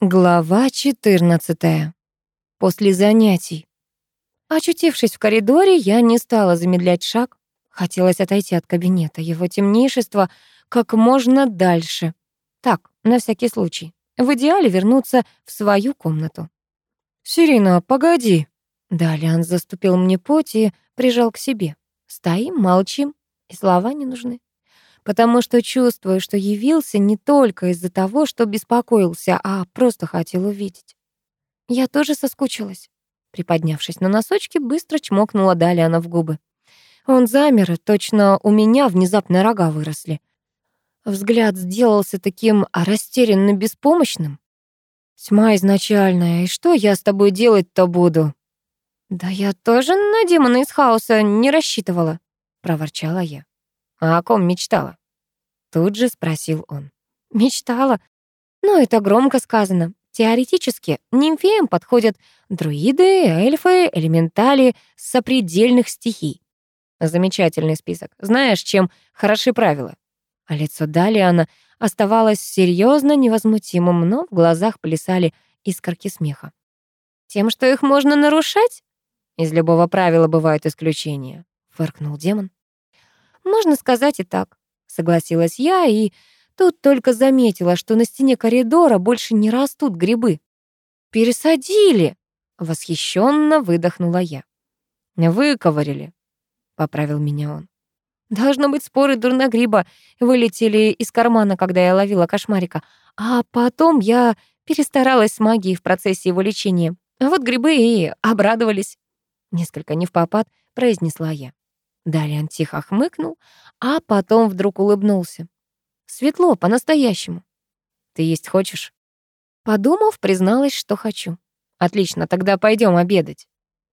Глава 14. После занятий. Очутившись в коридоре, я не стала замедлять шаг. Хотелось отойти от кабинета, его темнейшество как можно дальше. Так, на всякий случай. В идеале вернуться в свою комнату. «Сирина, погоди!» Далее заступил мне путь и прижал к себе. Стоим, молчим, и слова не нужны потому что чувствую, что явился не только из-за того, что беспокоился, а просто хотел увидеть. Я тоже соскучилась. Приподнявшись на носочки, быстро чмокнула Далиана в губы. Он замер, точно у меня внезапно рога выросли. Взгляд сделался таким растерянно беспомощным. Тьма изначальная, и что я с тобой делать-то буду? Да я тоже на демона из хаоса не рассчитывала, проворчала я. А о ком мечтала? Тут же спросил он. Мечтала. Ну, это громко сказано. Теоретически нимфеям подходят друиды, эльфы, элементали сопредельных стихий. Замечательный список. Знаешь, чем хороши правила? А лицо Далиана оставалось серьезно невозмутимым, но в глазах плясали искорки смеха. Тем, что их можно нарушать? Из любого правила бывают исключения, фыркнул демон. Можно сказать и так согласилась я, и тут только заметила, что на стене коридора больше не растут грибы. «Пересадили!» — восхищенно выдохнула я. «Выковырили», — поправил меня он. Должно быть, споры дурногриба вылетели из кармана, когда я ловила кошмарика. А потом я перестаралась с магией в процессе его лечения. А вот грибы и обрадовались. Несколько не в попад произнесла я. Далиан тихо хмыкнул, а потом вдруг улыбнулся. Светло, по-настоящему. Ты есть хочешь? Подумав, призналась, что хочу. Отлично, тогда пойдем обедать.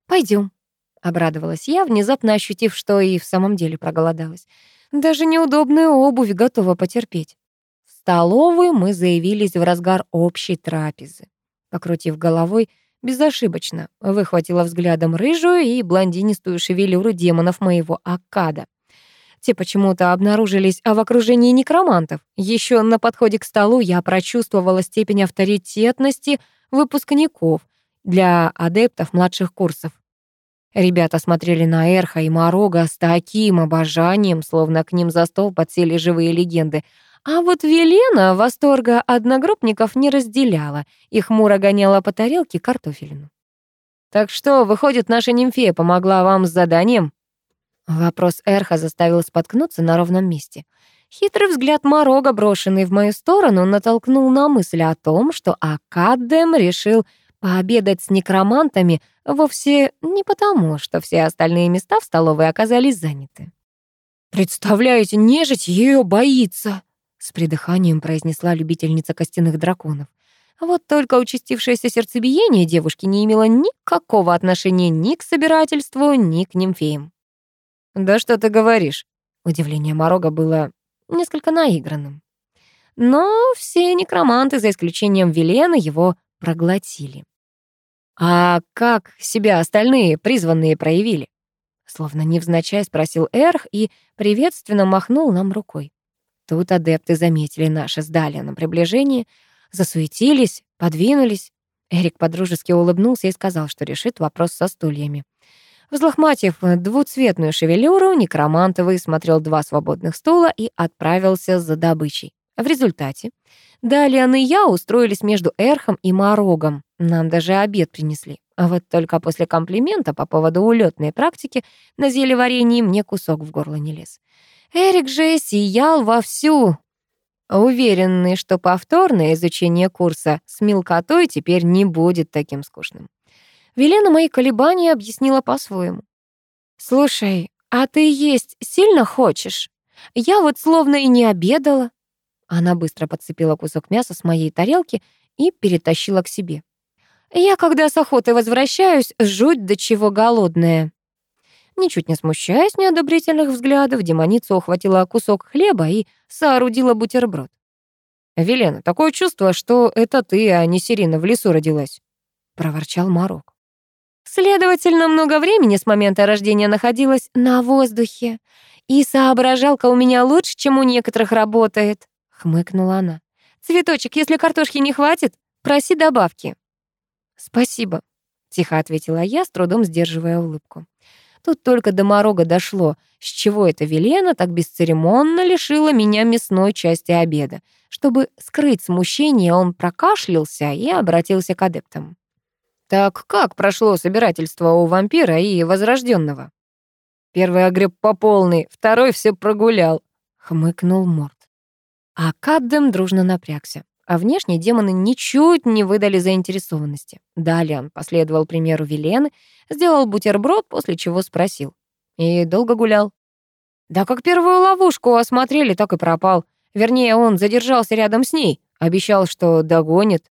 Пойдем, обрадовалась я, внезапно ощутив, что и в самом деле проголодалась. Даже неудобную обувь готова потерпеть. В столовую мы заявились в разгар общей трапезы. Покрутив головой, Безошибочно выхватила взглядом рыжую и блондинистую шевелюру демонов моего Аккада. Те почему-то обнаружились а в окружении некромантов. Еще на подходе к столу я прочувствовала степень авторитетности выпускников для адептов младших курсов. Ребята смотрели на Эрха и Морога с таким обожанием, словно к ним за стол подсели живые легенды, а вот Велена восторга одногруппников не разделяла и хмуро гоняла по тарелке картофелину. «Так что, выходит, наша нимфея помогла вам с заданием?» Вопрос Эрха заставил споткнуться на ровном месте. Хитрый взгляд Морога, брошенный в мою сторону, натолкнул на мысль о том, что Академ решил пообедать с некромантами вовсе не потому, что все остальные места в столовой оказались заняты. «Представляете, нежить ее боится!» С придыханием произнесла любительница костяных драконов. Вот только участившееся сердцебиение девушки не имело никакого отношения ни к собирательству, ни к нимфеям. «Да что ты говоришь?» Удивление Морога было несколько наигранным. Но все некроманты, за исключением Велены, его проглотили. «А как себя остальные призванные проявили?» Словно невзначай спросил Эрх и приветственно махнул нам рукой. Тут адепты заметили наше с Далианом приближение, засуетились, подвинулись. Эрик подружески улыбнулся и сказал, что решит вопрос со стульями. Взлохматив двуцветную шевелюру, некромант высмотрел два свободных стула и отправился за добычей. В результате Далиан и я устроились между Эрхом и Морогом. Нам даже обед принесли. А вот только после комплимента по поводу улетной практики на зелеварении мне кусок в горло не лез. Эрик же сиял вовсю, уверенный, что повторное изучение курса с мелкотой теперь не будет таким скучным. Велена мои колебания объяснила по-своему. «Слушай, а ты есть сильно хочешь? Я вот словно и не обедала». Она быстро подцепила кусок мяса с моей тарелки и перетащила к себе. «Я, когда с охоты возвращаюсь, жуть до чего голодная». Ничуть не смущаясь неодобрительных взглядов, демоница ухватила кусок хлеба и соорудила бутерброд. «Велена, такое чувство, что это ты, а не Сирина, в лесу родилась», — проворчал Марок. «Следовательно, много времени с момента рождения находилась на воздухе, и соображалка у меня лучше, чем у некоторых работает», — хмыкнула она. «Цветочек, если картошки не хватит, проси добавки». «Спасибо», — тихо ответила я, с трудом сдерживая улыбку. Тут только до морога дошло, с чего эта Велена так бесцеремонно лишила меня мясной части обеда. Чтобы скрыть смущение, он прокашлялся и обратился к адептам. «Так как прошло собирательство у вампира и возрожденного?» «Первый огреб по полной, второй все прогулял», — хмыкнул Морд. А Каддем дружно напрягся. А внешне демоны ничуть не выдали заинтересованности. Далее он последовал примеру Велены, сделал бутерброд, после чего спросил. И долго гулял. Да как первую ловушку осмотрели, так и пропал. Вернее, он задержался рядом с ней, обещал, что догонит.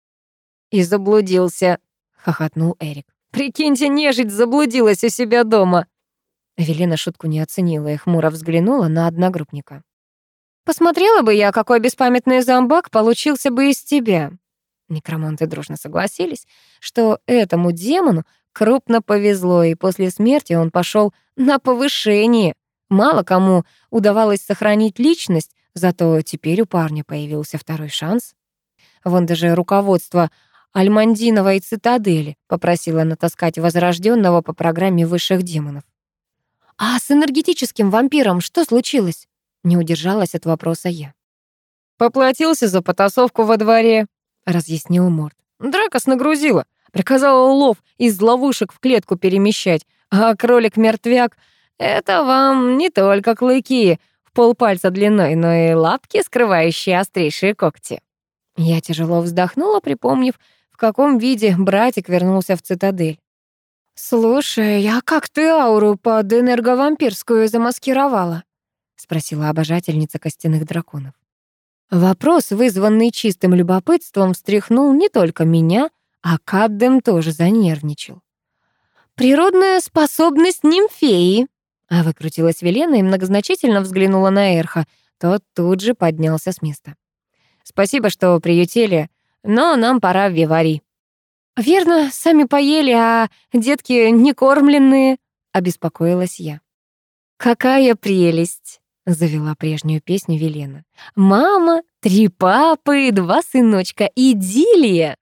И заблудился, хохотнул Эрик. Прикиньте, нежить заблудилась у себя дома. Велена шутку не оценила и хмуро взглянула на одногруппника. Посмотрела бы я, какой беспамятный зомбак получился бы из тебя. Некроманты дружно согласились, что этому демону крупно повезло, и после смерти он пошел на повышение. Мало кому удавалось сохранить личность, зато теперь у парня появился второй шанс. Вон даже руководство Альмандиновой цитадели попросило натаскать возрожденного по программе высших демонов. «А с энергетическим вампиром что случилось?» Не удержалась от вопроса я. «Поплатился за потасовку во дворе», — разъяснил Морд. «Дракос нагрузила. Приказала улов из ловушек в клетку перемещать, а кролик-мертвяк — это вам не только клыки в полпальца длиной, но и лапки, скрывающие острейшие когти». Я тяжело вздохнула, припомнив, в каком виде братик вернулся в цитадель. «Слушай, а как ты ауру под энерговампирскую замаскировала?» Спросила обожательница костяных драконов. Вопрос, вызванный чистым любопытством, встряхнул не только меня, а Каддем тоже занервничал. «Природная способность нимфеи!» А выкрутилась Велена и многозначительно взглянула на Эрха. Тот тут же поднялся с места. «Спасибо, что приютили, но нам пора в Вивари». «Верно, сами поели, а детки не кормленные», — обеспокоилась я. «Какая прелесть!» — завела прежнюю песню Велена. «Мама, три папы, два сыночка, идиллия!»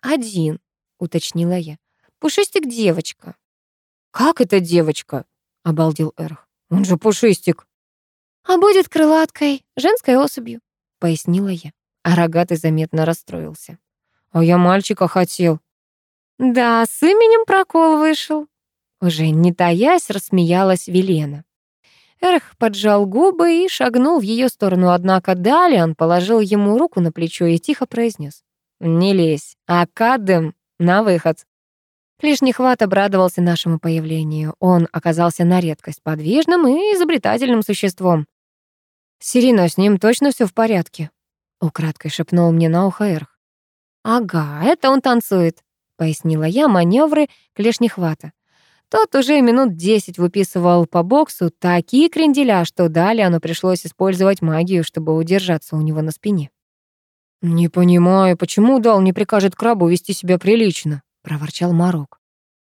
«Один», — уточнила я. «Пушистик девочка». «Как это девочка?» — обалдел Эрх. «Он же пушистик». «А будет крылаткой, женской особью», — пояснила я. А рогатый заметно расстроился. «А я мальчика хотел». «Да, с именем прокол вышел». Уже не таясь, рассмеялась Велена. Эрх поджал губы и шагнул в ее сторону, однако Далиан положил ему руку на плечо и тихо произнес: «Не лезь, а Кадем на выход». Лишний хват обрадовался нашему появлению. Он оказался на редкость подвижным и изобретательным существом. «Сирина, с ним точно все в порядке?» — украдкой шепнул мне на ухо Эрх. «Ага, это он танцует», — пояснила я маневры клешнехвата. Тот уже минут десять выписывал по боксу такие кренделя, что далее оно пришлось использовать магию, чтобы удержаться у него на спине. «Не понимаю, почему Дал не прикажет крабу вести себя прилично?» — проворчал Марок.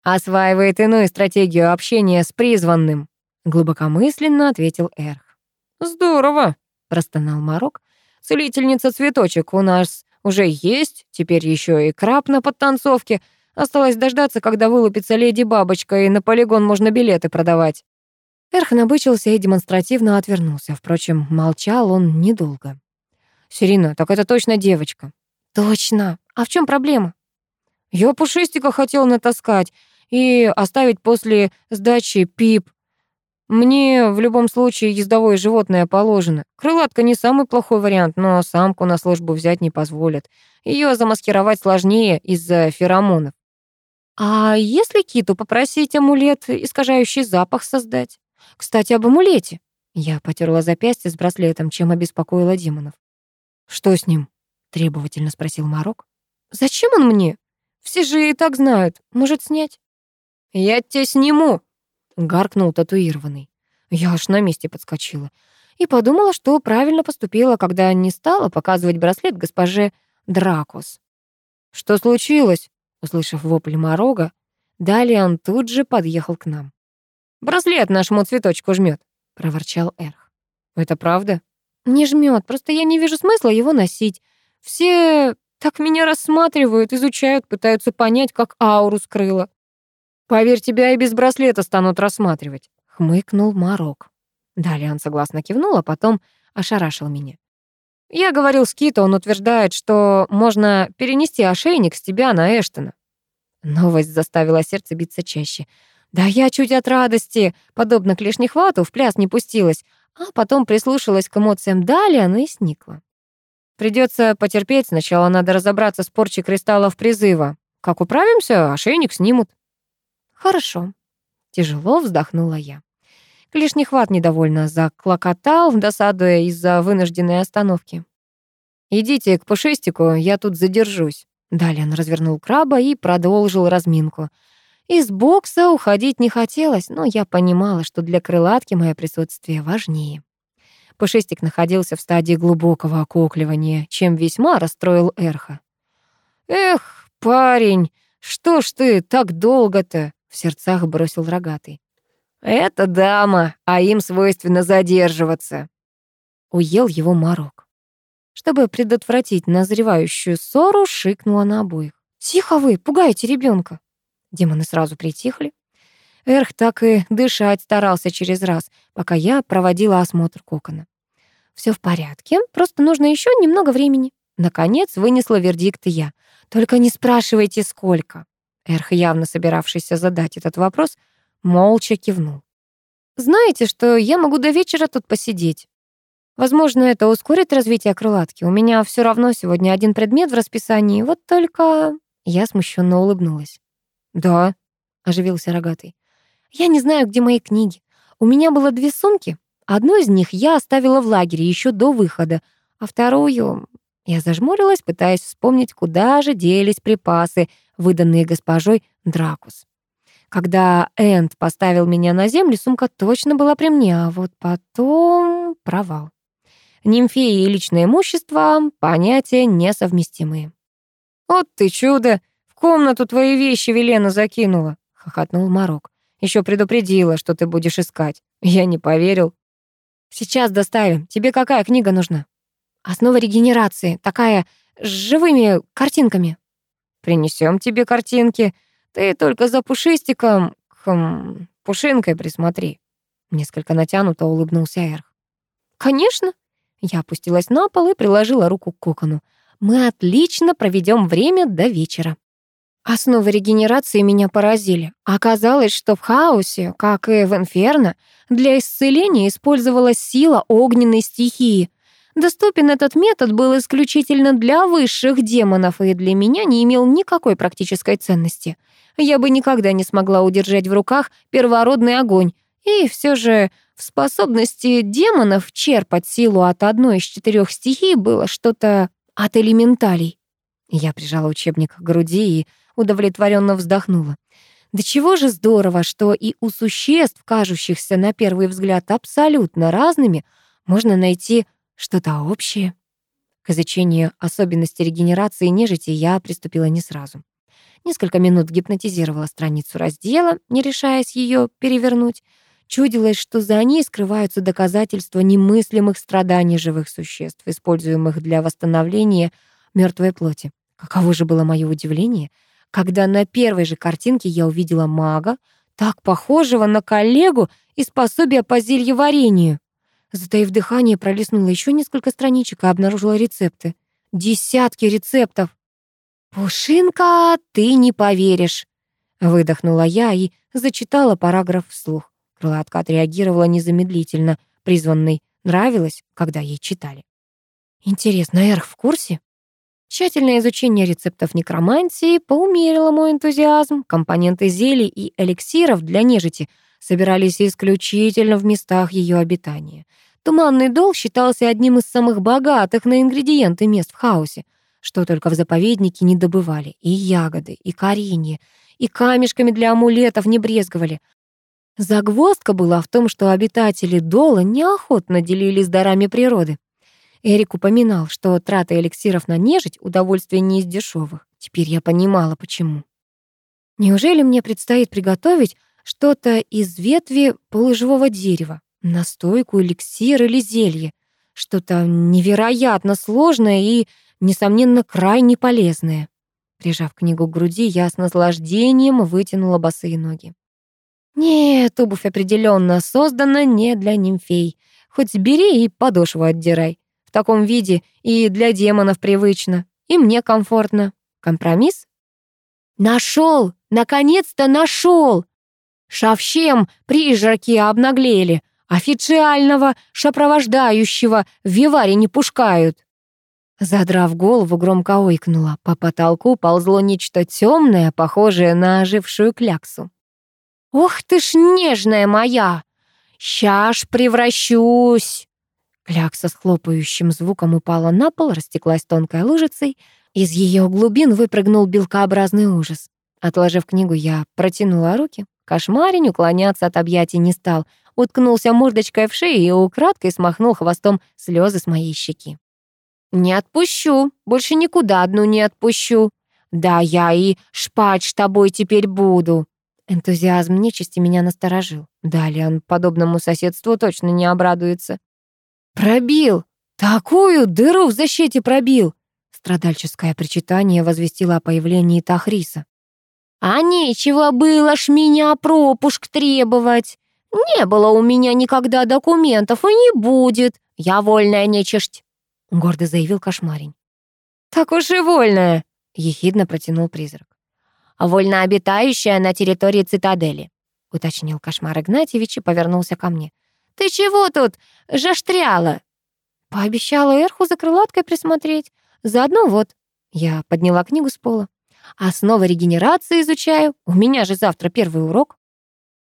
«Осваивает иную стратегию общения с призванным», — глубокомысленно ответил Эрх. «Здорово», — простонал Марок. «Целительница цветочек у нас уже есть, теперь еще и краб на подтанцовке — Осталось дождаться, когда вылупится леди-бабочка, и на полигон можно билеты продавать. Эрх набычился и демонстративно отвернулся. Впрочем, молчал он недолго. «Сирина, так это точно девочка». «Точно. А в чем проблема?» «Я пушистика хотел натаскать и оставить после сдачи пип. Мне в любом случае ездовое животное положено. Крылатка не самый плохой вариант, но самку на службу взять не позволят. Ее замаскировать сложнее из-за феромонов. А если киту попросить амулет, искажающий запах, создать? Кстати, об амулете. Я потерла запястье с браслетом, чем обеспокоила демонов. «Что с ним?» — требовательно спросил Марок. «Зачем он мне? Все же и так знают. Может, снять?» «Я тебя сниму!» — гаркнул татуированный. Я аж на месте подскочила и подумала, что правильно поступила, когда не стала показывать браслет госпоже Дракос. «Что случилось?» Услышав вопль Морога, далее он тут же подъехал к нам. «Браслет нашему цветочку жмет, проворчал Эрх. «Это правда?» «Не жмет, просто я не вижу смысла его носить. Все Так меня рассматривают, изучают, пытаются понять, как ауру скрыла. Поверь, тебя и без браслета станут рассматривать, хмыкнул Марок. Далее согласно кивнул, а потом ошарашил меня. Я говорил с Кито, он утверждает, что можно перенести ошейник с тебя на Эштона. Новость заставила сердце биться чаще. Да я чуть от радости, подобно клешнехвату, в пляс не пустилась, а потом прислушалась к эмоциям Далиана и сникла. Придется потерпеть, сначала надо разобраться с порчей кристаллов призыва. Как управимся, ошейник снимут. Хорошо. Тяжело вздохнула я. Лишний хват недовольно заклокотал, досадуя из-за вынужденной остановки. «Идите к пушистику, я тут задержусь». Далее он развернул краба и продолжил разминку. Из бокса уходить не хотелось, но я понимала, что для крылатки мое присутствие важнее. Пушистик находился в стадии глубокого окукливания, чем весьма расстроил Эрха. «Эх, парень, что ж ты так долго-то?» — в сердцах бросил рогатый. «Это дама, а им свойственно задерживаться». Уел его морок. Чтобы предотвратить назревающую ссору, шикнула на обоих. «Тихо вы, пугаете ребенка. Демоны сразу притихли. Эрх так и дышать старался через раз, пока я проводила осмотр кокона. Все в порядке, просто нужно еще немного времени. Наконец вынесла вердикт я. Только не спрашивайте, сколько. Эрх, явно собиравшийся задать этот вопрос, молча кивнул. «Знаете, что я могу до вечера тут посидеть? Возможно, это ускорит развитие крылатки. У меня все равно сегодня один предмет в расписании, вот только...» Я смущенно улыбнулась. «Да», — оживился рогатый. «Я не знаю, где мои книги. У меня было две сумки. Одну из них я оставила в лагере еще до выхода, а вторую... Я зажмурилась, пытаясь вспомнить, куда же делись припасы, выданные госпожой Дракус. Когда Энд поставил меня на землю, сумка точно была при мне, а вот потом провал. Нимфеи и личное имущество — понятия несовместимые. «Вот ты чудо! В комнату твои вещи Велена закинула!» — хохотнул Марок. Еще предупредила, что ты будешь искать. Я не поверил. Сейчас доставим. Тебе какая книга нужна? Основа регенерации. Такая с живыми картинками. Принесем тебе картинки. Ты только за пушистиком, хм, пушинкой присмотри. Несколько натянуто улыбнулся Эрх. Конечно. Я опустилась на пол и приложила руку к кокону. Мы отлично проведем время до вечера. Основы регенерации меня поразили. Оказалось, что в хаосе, как и в инферно, для исцеления использовалась сила огненной стихии. Доступен этот метод был исключительно для высших демонов и для меня не имел никакой практической ценности. Я бы никогда не смогла удержать в руках первородный огонь. И все же в способности демонов черпать силу от одной из четырех стихий было что-то от элементалей. Я прижала учебник к груди и удовлетворенно вздохнула. Да чего же здорово, что и у существ, кажущихся на первый взгляд абсолютно разными, можно найти что-то общее? К изучению особенностей регенерации нежити я приступила не сразу. Несколько минут гипнотизировала страницу раздела, не решаясь ее перевернуть. Чудилось, что за ней скрываются доказательства немыслимых страданий живых существ, используемых для восстановления мертвой плоти. Каково же было мое удивление, когда на первой же картинке я увидела мага, так похожего на коллегу из пособия по зельеварению. Затаив дыхание, пролистнула еще несколько страничек и обнаружила рецепты. Десятки рецептов. «Пушинка, ты не поверишь!» Выдохнула я и зачитала параграф вслух. Крылатка отреагировала незамедлительно. Призванной нравилось, когда ей читали. «Интересно, Эрх в курсе?» Тщательное изучение рецептов некромантии поумерило мой энтузиазм. Компоненты зелий и эликсиров для нежити собирались исключительно в местах ее обитания. Туманный дол считался одним из самых богатых на ингредиенты мест в хаосе, что только в заповеднике не добывали. И ягоды, и коренья, и камешками для амулетов не брезговали. Загвоздка была в том, что обитатели дола неохотно делились дарами природы. Эрик упоминал, что трата эликсиров на нежить — удовольствие не из дешевых. Теперь я понимала, почему. Неужели мне предстоит приготовить что-то из ветви полуживого дерева? Настойку, эликсир или зелье. Что-то невероятно сложное и несомненно, крайне полезное. Прижав книгу к груди, я с наслаждением вытянула босые ноги. Нет, обувь определенно создана не для нимфей. Хоть бери и подошву отдирай. В таком виде и для демонов привычно, и мне комфортно. Компромисс? Нашел! Наконец-то нашел! Шавщем прижраки обнаглели, официального шопровождающего в виваре не пускают. Задрав голову, громко ойкнула. По потолку ползло нечто темное, похожее на ожившую кляксу. «Ох ты ж нежная моя! Щаш превращусь!» Клякса с хлопающим звуком упала на пол, растеклась тонкой лужицей. Из ее глубин выпрыгнул белкообразный ужас. Отложив книгу, я протянула руки. Кошмарень уклоняться от объятий не стал. Уткнулся мордочкой в шею и украдкой смахнул хвостом слезы с моей щеки. «Не отпущу, больше никуда одну не отпущу. Да я и шпать с тобой теперь буду». Энтузиазм нечисти меня насторожил. Далее он подобному соседству точно не обрадуется. «Пробил! Такую дыру в защите пробил!» Страдальческое причитание возвестило о появлении Тахриса. «А нечего было ж меня пропуск требовать. Не было у меня никогда документов и не будет. Я вольная нечисть». — гордо заявил кошмарень. «Так уж и вольная!» — ехидно протянул призрак. «Вольно обитающая на территории цитадели», — уточнил кошмар Игнатьевич и повернулся ко мне. «Ты чего тут жаштряла?» Пообещала Эрху за крылаткой присмотреть. Заодно вот. Я подняла книгу с пола. «Основы регенерации изучаю. У меня же завтра первый урок».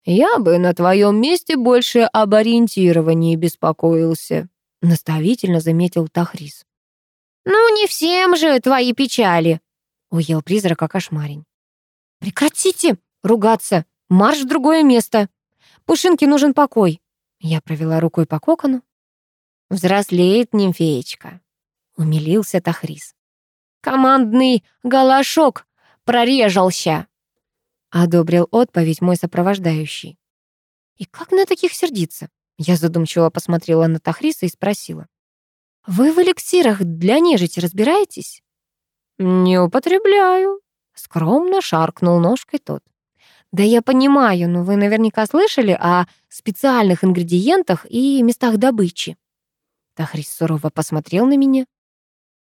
«Я бы на твоем месте больше об ориентировании беспокоился», наставительно заметил Тахрис. «Ну, не всем же твои печали», — уел призрака кошмарень. «Прекратите ругаться! Марш в другое место! Пушинке нужен покой!» Я провела рукой по кокону. «Взрослеет нимфеечка», — умилился Тахрис. «Командный галашок прорежался», — одобрил отповедь мой сопровождающий. «И как на таких сердиться? Я задумчиво посмотрела на Тахриса и спросила. «Вы в эликсирах для нежити разбираетесь?» «Не употребляю», — скромно шаркнул ножкой тот. «Да я понимаю, но вы наверняка слышали о специальных ингредиентах и местах добычи». Тахрис сурово посмотрел на меня.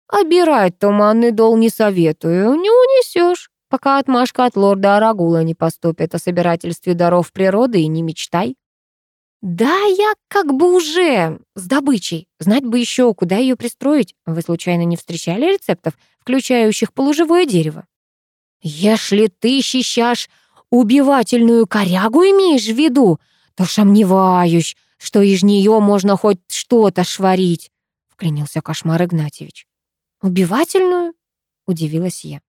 «Обирать туманный дол не советую, не унесешь, пока отмашка от лорда Арагула не поступит о собирательстве даров природы и не мечтай». «Да, я как бы уже с добычей. Знать бы еще, куда ее пристроить. Вы случайно не встречали рецептов, включающих полуживое дерево?» «Если ты щищашь убивательную корягу имеешь в виду, то сомневаюсь, что из нее можно хоть что-то шварить», — вклинился кошмар Игнатьевич. «Убивательную?» — удивилась я.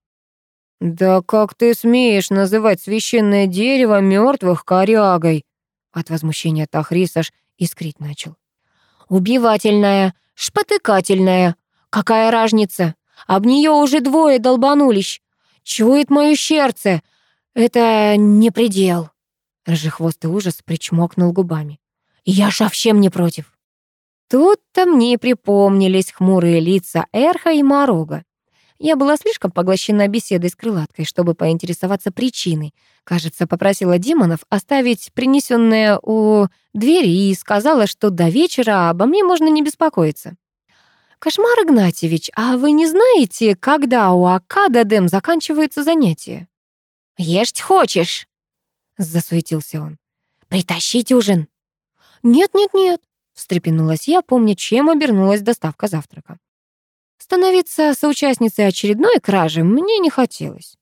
«Да как ты смеешь называть священное дерево мертвых корягой?» От возмущения Тахрис аж искрить начал. «Убивательная, шпотыкательная. Какая разница? Об нее уже двое долбанулись. Чует мое сердце. Это не предел». Рыжехвостый ужас причмокнул губами. «Я совсем не против». Тут-то мне припомнились хмурые лица Эрха и Морога. Я была слишком поглощена беседой с крылаткой, чтобы поинтересоваться причиной. Кажется, попросила демонов оставить принесенное у двери и сказала, что до вечера обо мне можно не беспокоиться. «Кошмар Игнатьевич, а вы не знаете, когда у Акада Дэм заканчивается занятие?» «Есть хочешь?» — засуетился он. «Притащить ужин». «Нет-нет-нет», — встрепенулась я, помня, чем обернулась доставка завтрака. Становиться соучастницей очередной кражи мне не хотелось.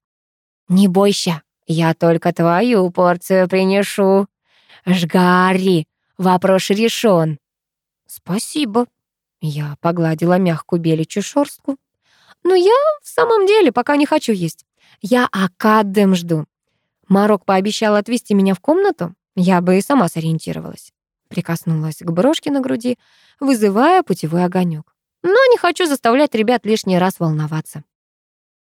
«Не бойся, я только твою порцию принесу. Жгари, вопрос решен». «Спасибо». Я погладила мягкую беличью шорстку. «Но я в самом деле пока не хочу есть. Я академ жду. Марок пообещал отвезти меня в комнату. Я бы и сама сориентировалась». Прикоснулась к брошке на груди, вызывая путевой огонек но не хочу заставлять ребят лишний раз волноваться.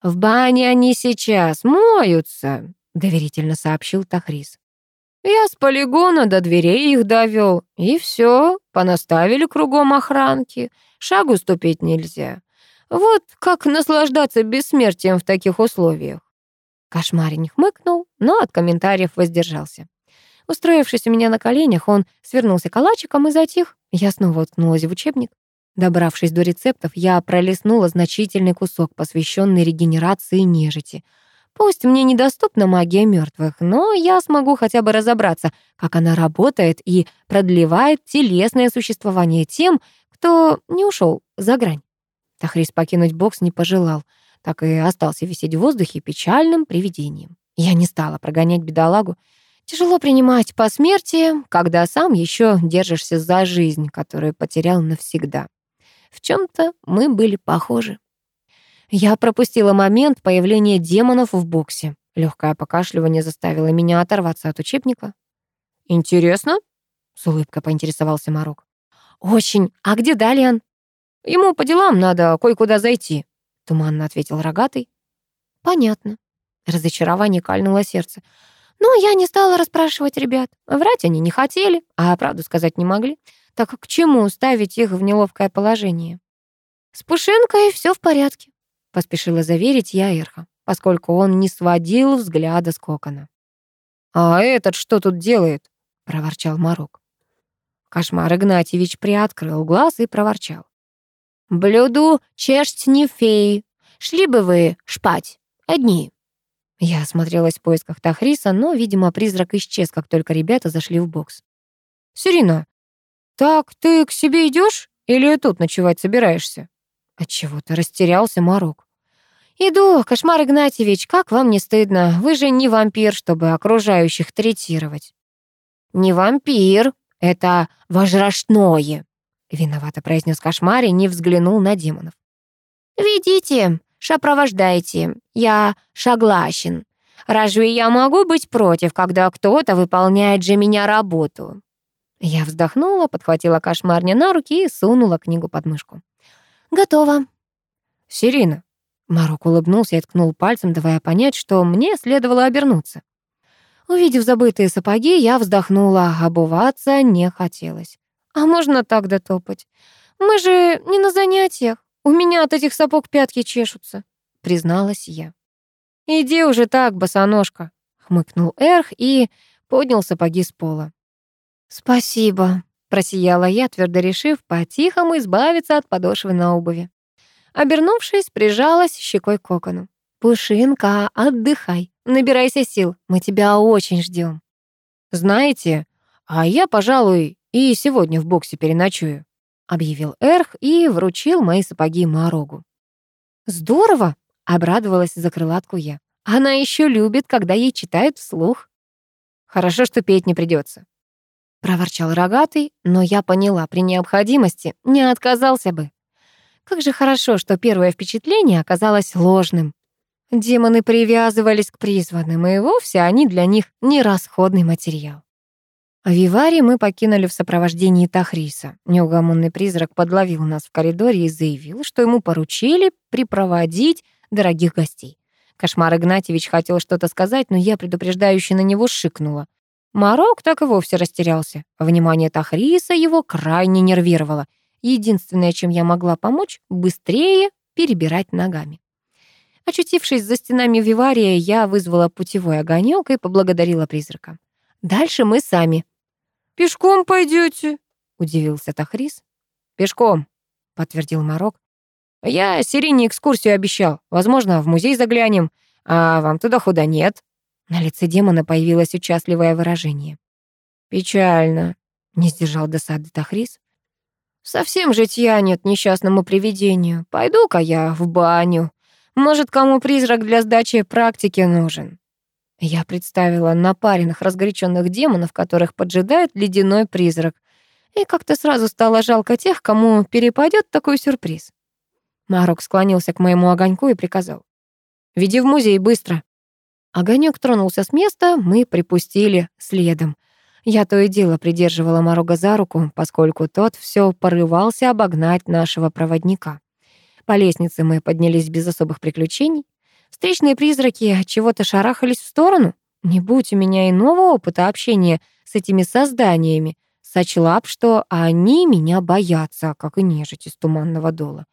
«В бане они сейчас моются», — доверительно сообщил Тахрис. «Я с полигона до дверей их довел, и все, понаставили кругом охранки, шагу ступить нельзя. Вот как наслаждаться бессмертием в таких условиях. Кошмарень хмыкнул, но от комментариев воздержался. Устроившись у меня на коленях, он свернулся калачиком и затих. Я снова уткнулась в учебник. Добравшись до рецептов, я пролистнула значительный кусок, посвященный регенерации нежити. Пусть мне недоступна магия мертвых, но я смогу хотя бы разобраться, как она работает и продлевает телесное существование тем, кто не ушел за грань. Тахрис покинуть бокс не пожелал, так и остался висеть в воздухе печальным привидением. Я не стала прогонять бедолагу. Тяжело принимать по смерти, когда сам еще держишься за жизнь, которую потерял навсегда. В чем то мы были похожи. Я пропустила момент появления демонов в боксе. Легкое покашливание заставило меня оторваться от учебника. «Интересно?» — с улыбкой поинтересовался Марок. «Очень. А где Далиан?» «Ему по делам надо кое-куда зайти», — туманно ответил рогатый. «Понятно». Разочарование кальнуло сердце. Но я не стала расспрашивать ребят. Врать они не хотели, а правду сказать не могли. Так к чему ставить их в неловкое положение? «С Пушинкой все в порядке», — поспешила заверить я Эрха, поскольку он не сводил взгляда с кокона. «А этот что тут делает?» — проворчал Марок. Кошмар Игнатьевич приоткрыл глаз и проворчал. «Блюду честь не феи. Шли бы вы шпать. Одни». Я осмотрелась в поисках Тахриса, но, видимо, призрак исчез, как только ребята зашли в бокс. «Сирина, так ты к себе идешь или тут ночевать собираешься?» Отчего-то растерялся Марок. «Иду, Кошмар Игнатьевич, как вам не стыдно? Вы же не вампир, чтобы окружающих третировать». «Не вампир, это вожрашное», — виновато произнес Кошмар и не взглянул на демонов. «Ведите, шапровождайте, я шаглащен. Разве я могу быть против, когда кто-то выполняет же меня работу?» Я вздохнула, подхватила кошмарня на руки и сунула книгу под мышку. «Готово». «Сирина». Марок улыбнулся и ткнул пальцем, давая понять, что мне следовало обернуться. Увидев забытые сапоги, я вздохнула, обуваться не хотелось. «А можно так дотопать? Мы же не на занятиях. У меня от этих сапог пятки чешутся», — призналась я. «Иди уже так, босоножка», — хмыкнул Эрх и поднял сапоги с пола. «Спасибо», — просияла я, твердо решив по-тихому избавиться от подошвы на обуви. Обернувшись, прижалась щекой к кокону. «Пушинка, отдыхай, набирайся сил, мы тебя очень ждем. «Знаете, а я, пожалуй, и сегодня в боксе переночую», объявил Эрх и вручил мои сапоги Марогу. «Здорово!» — обрадовалась за крылатку я. «Она еще любит, когда ей читают вслух». «Хорошо, что петь не придется. Проворчал рогатый, но я поняла, при необходимости не отказался бы. Как же хорошо, что первое впечатление оказалось ложным. Демоны привязывались к призванным, и вовсе они для них не расходный материал. Вивари мы покинули в сопровождении Тахриса. Неугомонный призрак подловил нас в коридоре и заявил, что ему поручили припроводить дорогих гостей. Кошмар Игнатьевич хотел что-то сказать, но я предупреждающе на него шикнула. Марок так и вовсе растерялся. Внимание Тахриса его крайне нервировало. Единственное, чем я могла помочь, быстрее перебирать ногами. Очутившись за стенами Вивария, я вызвала путевой огонек и поблагодарила призрака. Дальше мы сами. «Пешком пойдете? удивился Тахрис. «Пешком», — подтвердил Марок. «Я Сирине экскурсию обещал. Возможно, в музей заглянем, а вам туда хода нет». На лице демона появилось участливое выражение. «Печально», — не сдержал досады Тахрис. «Совсем житья нет несчастному привидению. Пойду-ка я в баню. Может, кому призрак для сдачи практики нужен». Я представила напаренных разгоряченных демонов, которых поджидает ледяной призрак. И как-то сразу стало жалко тех, кому перепадет такой сюрприз. Марок склонился к моему огоньку и приказал. «Веди в музей быстро». Огонек тронулся с места, мы припустили следом. Я то и дело придерживала Марога за руку, поскольку тот все порывался обогнать нашего проводника. По лестнице мы поднялись без особых приключений. Встречные призраки чего-то шарахались в сторону. Не будь у меня иного опыта общения с этими созданиями, сочла б, что они меня боятся, как и нежить из туманного дола.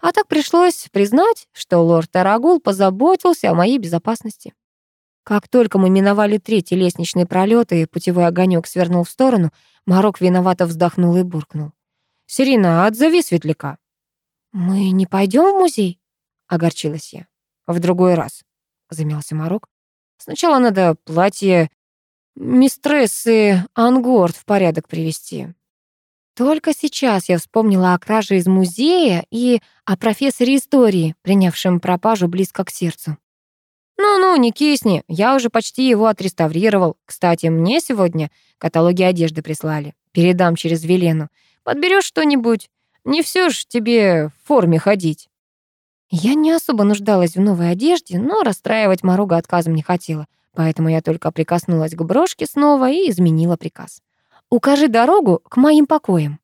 А так пришлось признать, что лорд Тарагул позаботился о моей безопасности. Как только мы миновали третий лестничный пролет и путевой огонек свернул в сторону, Марок виновато вздохнул и буркнул. «Сирина, отзови светляка». «Мы не пойдем в музей?» — огорчилась я. «В другой раз», — замялся Марок. «Сначала надо платье мистрессы Ангорд в порядок привести. Только сейчас я вспомнила о краже из музея и о профессоре истории, принявшем пропажу близко к сердцу. «Ну-ну, не кисни, я уже почти его отреставрировал. Кстати, мне сегодня каталоги одежды прислали. Передам через Велену. Подберешь что-нибудь? Не все ж тебе в форме ходить». Я не особо нуждалась в новой одежде, но расстраивать Морога отказом не хотела, поэтому я только прикоснулась к брошке снова и изменила приказ. «Укажи дорогу к моим покоям».